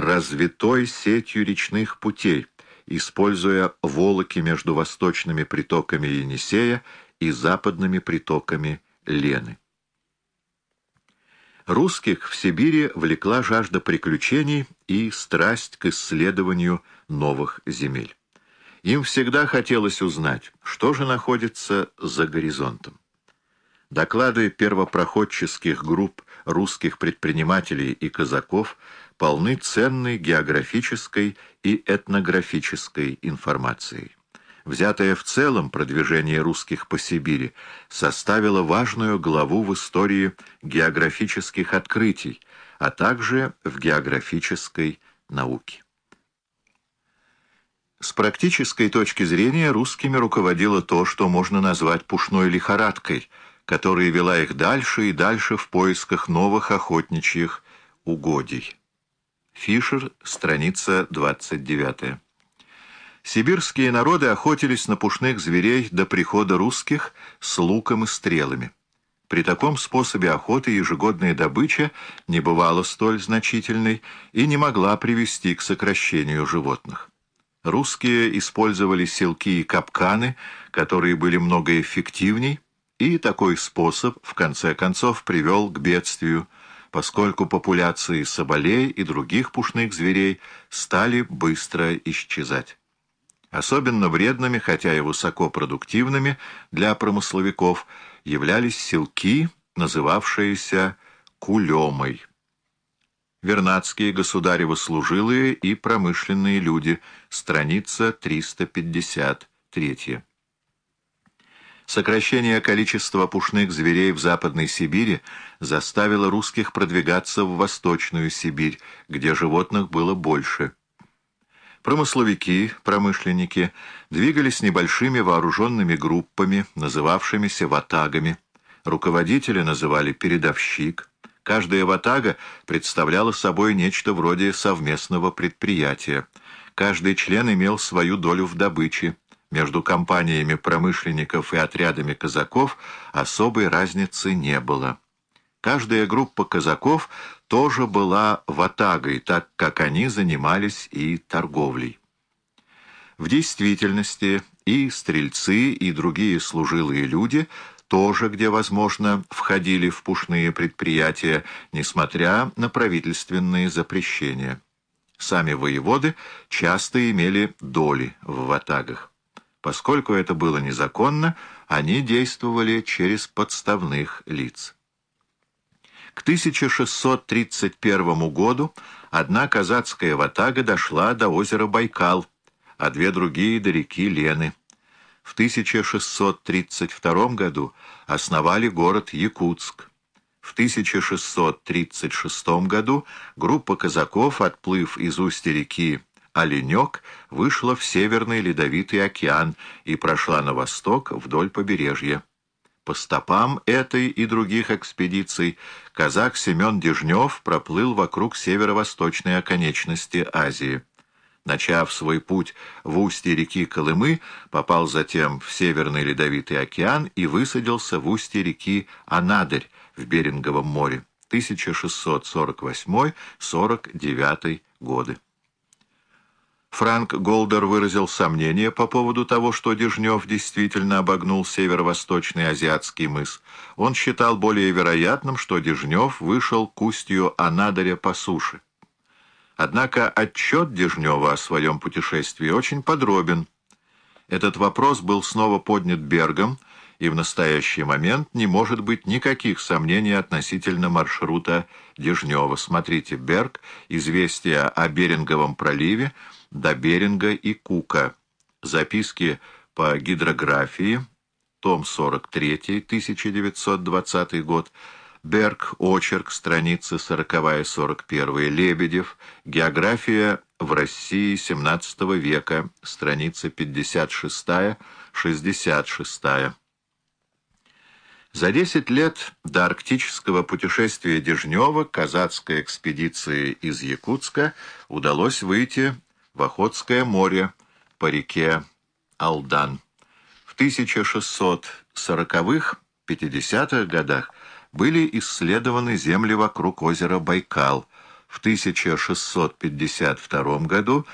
развитой сетью речных путей, используя волоки между восточными притоками Енисея и западными притоками Лены. Русских в Сибири влекла жажда приключений и страсть к исследованию новых земель. Им всегда хотелось узнать, что же находится за горизонтом. Доклады первопроходческих групп русских предпринимателей и казаков полны ценной географической и этнографической информацией. Взятое в целом продвижение русских по Сибири составило важную главу в истории географических открытий, а также в географической науке. С практической точки зрения русскими руководило то, что можно назвать пушной лихорадкой, которая вела их дальше и дальше в поисках новых охотничьих угодий. Фишер, страница 29. Сибирские народы охотились на пушных зверей до прихода русских с луком и стрелами. При таком способе охоты ежегодная добыча не бывала столь значительной и не могла привести к сокращению животных. Русские использовали селки и капканы, которые были много эффективней, и такой способ, в конце концов, привел к бедствию, поскольку популяции соболей и других пушных зверей стали быстро исчезать. Особенно вредными, хотя и высокопродуктивными для промысловиков, являлись селки, называвшиеся кулемой. Вернадские государевы служилые и промышленные люди. Страница 353. Сокращение количества пушных зверей в Западной Сибири заставило русских продвигаться в Восточную Сибирь, где животных было больше. Промысловики, промышленники двигались небольшими вооруженными группами, называвшимися ватагами. Руководители называли передовщик. Каждая ватага представляла собой нечто вроде совместного предприятия. Каждый член имел свою долю в добыче. Между компаниями промышленников и отрядами казаков особой разницы не было. Каждая группа казаков тоже была ватагой, так как они занимались и торговлей. В действительности и стрельцы, и другие служилые люди – тоже, где возможно, входили в пушные предприятия, несмотря на правительственные запрещения. Сами воеводы часто имели доли в ватагах. Поскольку это было незаконно, они действовали через подставных лиц. К 1631 году одна казацкая ватага дошла до озера Байкал, а две другие — до реки Лены. В 1632 году основали город Якутск. В 1636 году группа казаков, отплыв из устья реки Оленек, вышла в Северный Ледовитый океан и прошла на восток вдоль побережья. По стопам этой и других экспедиций казак Семен Дежнев проплыл вокруг северо-восточной оконечности Азии начав свой путь в устье реки Колымы, попал затем в Северный Ледовитый океан и высадился в устье реки Анадырь в Беринговом море 1648-49 годы. Франк Голдер выразил сомнение по поводу того, что Дежнев действительно обогнул северо-восточный азиатский мыс. Он считал более вероятным, что Дежнев вышел к устью Анадыря по суше. Однако отчет Дежнева о своем путешествии очень подробен. Этот вопрос был снова поднят Бергом, и в настоящий момент не может быть никаких сомнений относительно маршрута Дежнева. Смотрите, Берг, известия о Беринговом проливе до Беринга и Кука, записки по гидрографии, том 43, 1920 год, Берг, очерк, страницы 40-41, Лебедев, география в России XVII века, страница 56-66. За 10 лет до арктического путешествия Дежнева казацкой экспедиции из Якутска удалось выйти в Охотское море по реке Алдан. В 1640-50-х годах были исследованы земли вокруг озера Байкал, в 1652 году